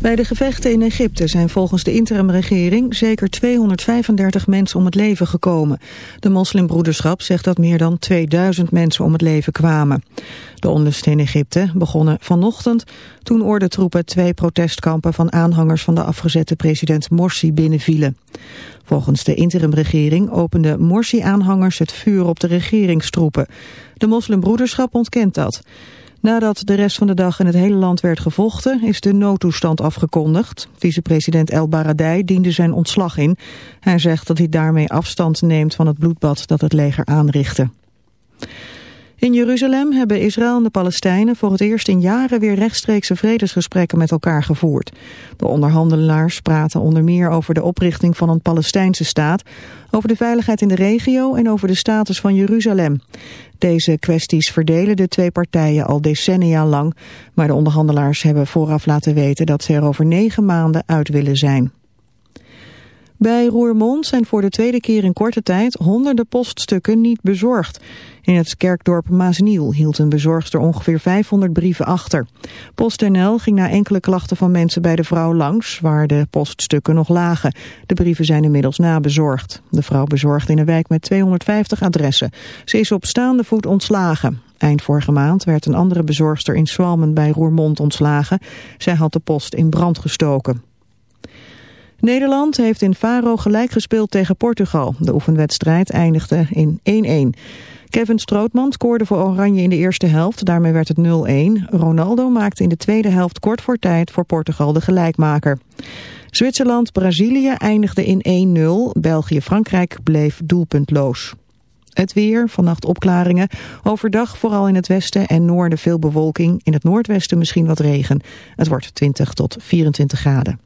Bij de gevechten in Egypte zijn volgens de interimregering zeker 235 mensen om het leven gekomen. De moslimbroederschap zegt dat meer dan 2000 mensen om het leven kwamen. De onlusten in Egypte begonnen vanochtend toen ordentroepen twee protestkampen van aanhangers van de afgezette president Morsi binnenvielen. Volgens de interimregering openden Morsi-aanhangers het vuur op de regeringstroepen. De moslimbroederschap ontkent dat. Nadat de rest van de dag in het hele land werd gevochten, is de noodtoestand afgekondigd. Vicepresident El Baradei diende zijn ontslag in. Hij zegt dat hij daarmee afstand neemt van het bloedbad dat het leger aanrichtte. In Jeruzalem hebben Israël en de Palestijnen voor het eerst in jaren weer rechtstreekse vredesgesprekken met elkaar gevoerd. De onderhandelaars praten onder meer over de oprichting van een Palestijnse staat, over de veiligheid in de regio en over de status van Jeruzalem. Deze kwesties verdelen de twee partijen al decennia lang, maar de onderhandelaars hebben vooraf laten weten dat ze er over negen maanden uit willen zijn. Bij Roermond zijn voor de tweede keer in korte tijd honderden poststukken niet bezorgd. In het kerkdorp Maasniel hield een bezorgster ongeveer 500 brieven achter. PostNL ging na enkele klachten van mensen bij de vrouw langs, waar de poststukken nog lagen. De brieven zijn inmiddels nabezorgd. De vrouw bezorgde in een wijk met 250 adressen. Ze is op staande voet ontslagen. Eind vorige maand werd een andere bezorgster in Swalmen bij Roermond ontslagen. Zij had de post in brand gestoken. Nederland heeft in Faro gelijk gespeeld tegen Portugal. De oefenwedstrijd eindigde in 1-1. Kevin Strootman scoorde voor Oranje in de eerste helft, daarmee werd het 0-1. Ronaldo maakte in de tweede helft kort voor tijd voor Portugal de gelijkmaker. Zwitserland-Brazilië eindigde in 1-0, België-Frankrijk bleef doelpuntloos. Het weer, vannacht opklaringen. Overdag vooral in het westen en noorden veel bewolking. In het noordwesten misschien wat regen. Het wordt 20 tot 24 graden.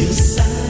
you sigh.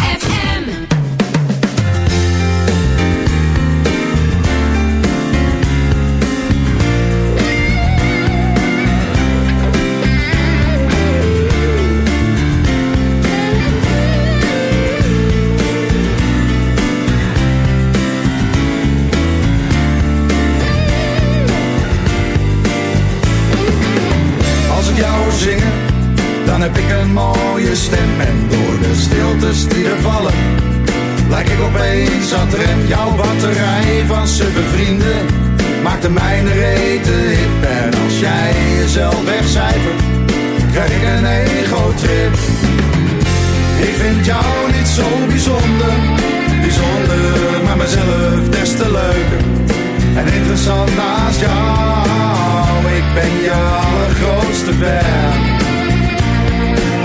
Heb ik een mooie stem en door de stilte die er vallen Lijk ik opeens aan rem. Jouw batterij van suffe vrienden Maakt de mijne reten hip. En als jij jezelf wegcijfert Krijg ik een ego-trip. Ik vind jou niet zo bijzonder Bijzonder, maar mezelf des te leuker En interessant naast jou. Ik ben je allergrootste fan.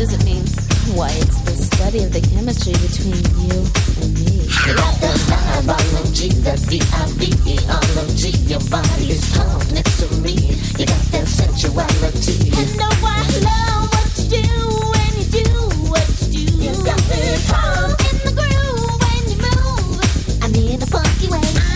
does it mean why it's the study of the chemistry between you and me. Not the high biology, that V-I-V-E-ology. Your body is calm next to me. You got that sensuality. And no, I love what you do when you do what you do. You got me pumped in the groove when you move. I need a funky way.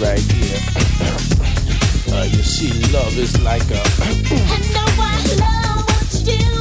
right here. uh, you see, love is like a. I know I love what you do.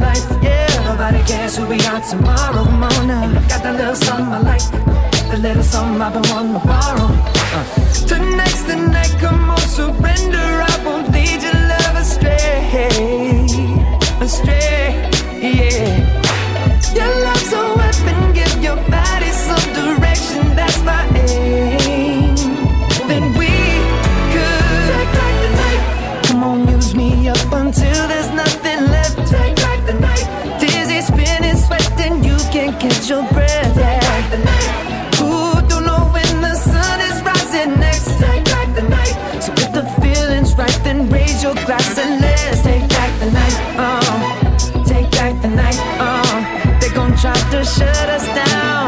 life. Yeah, nobody cares who we are tomorrow morning. Got that little something I like, the little something I've been wanting to borrow. Uh. Tonight's the night, come on, surrender. shut us down.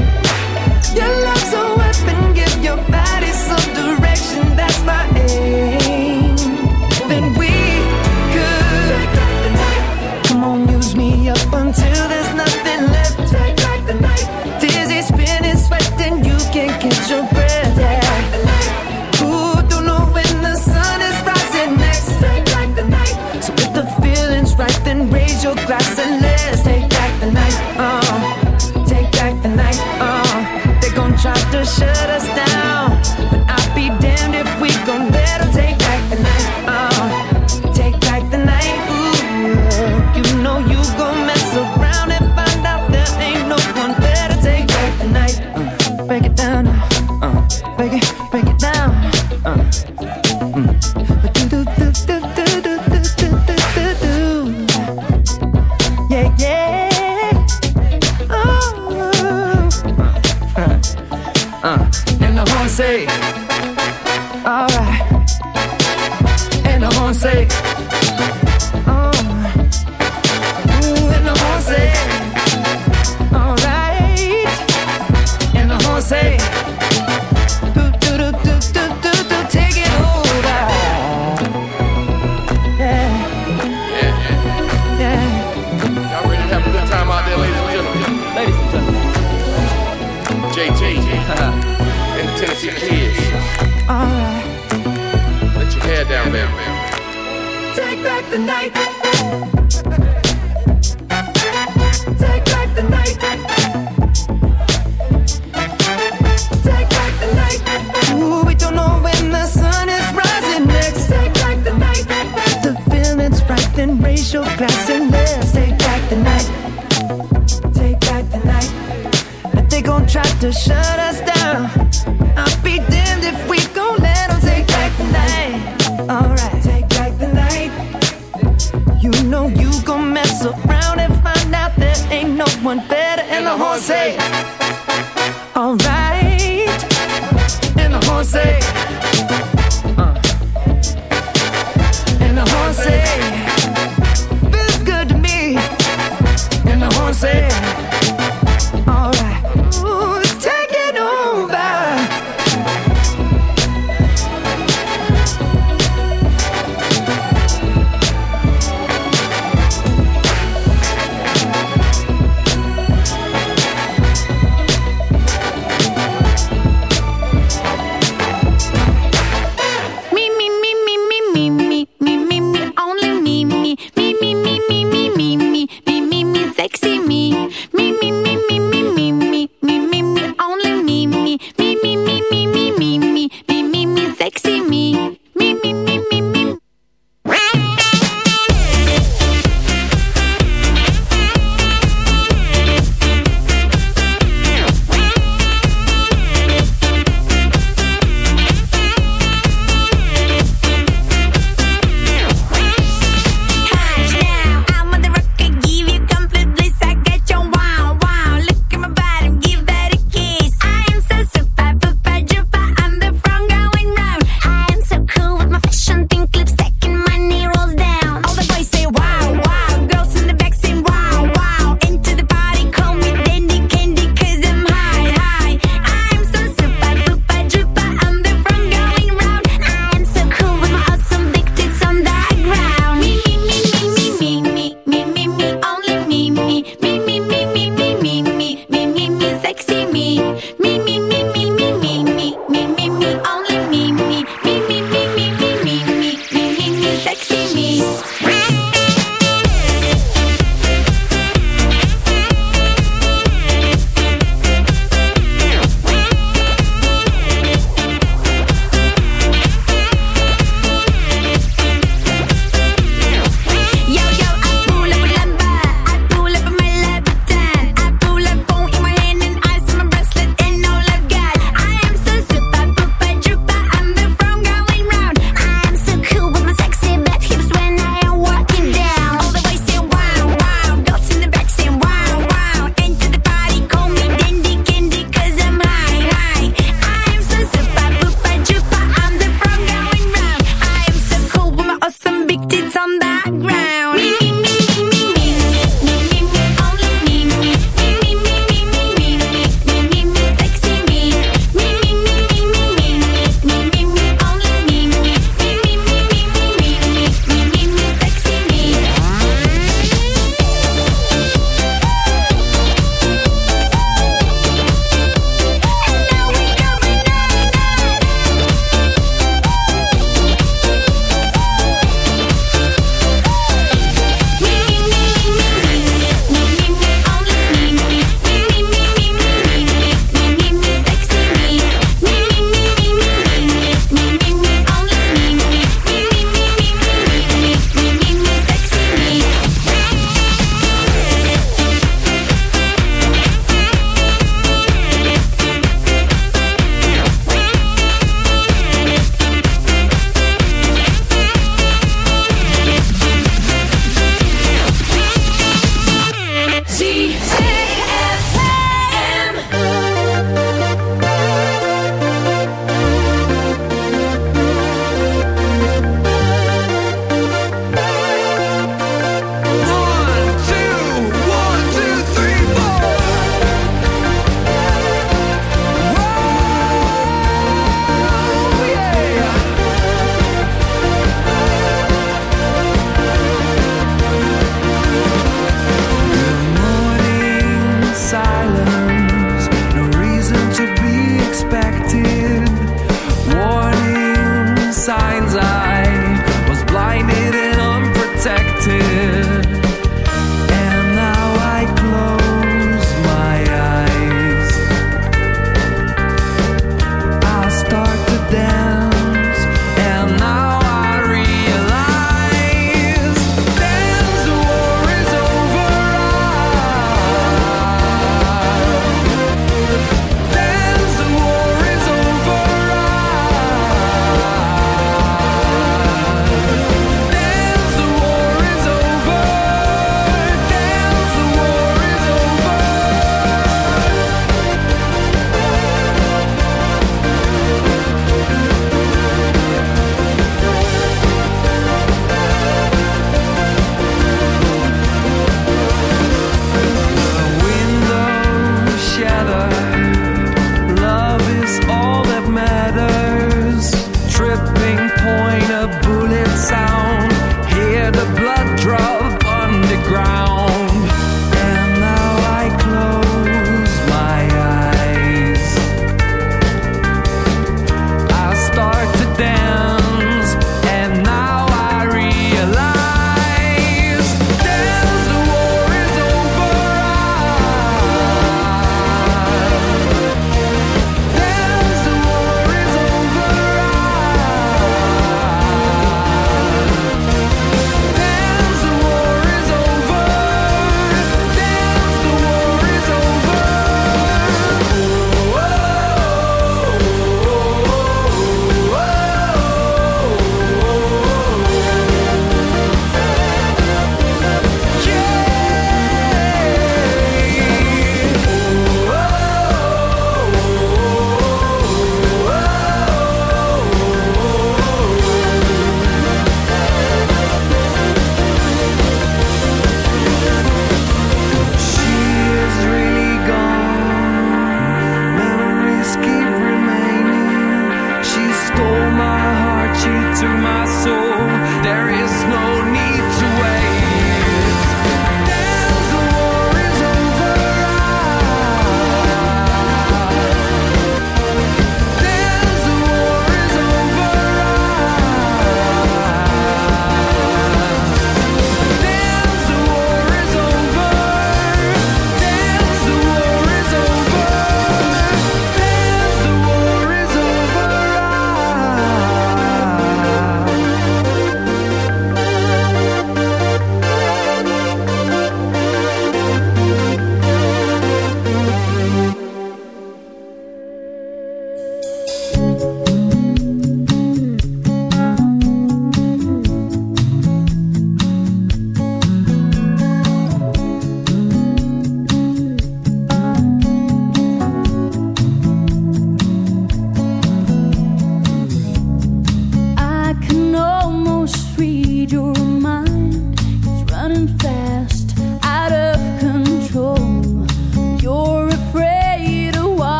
your glass and let masterclass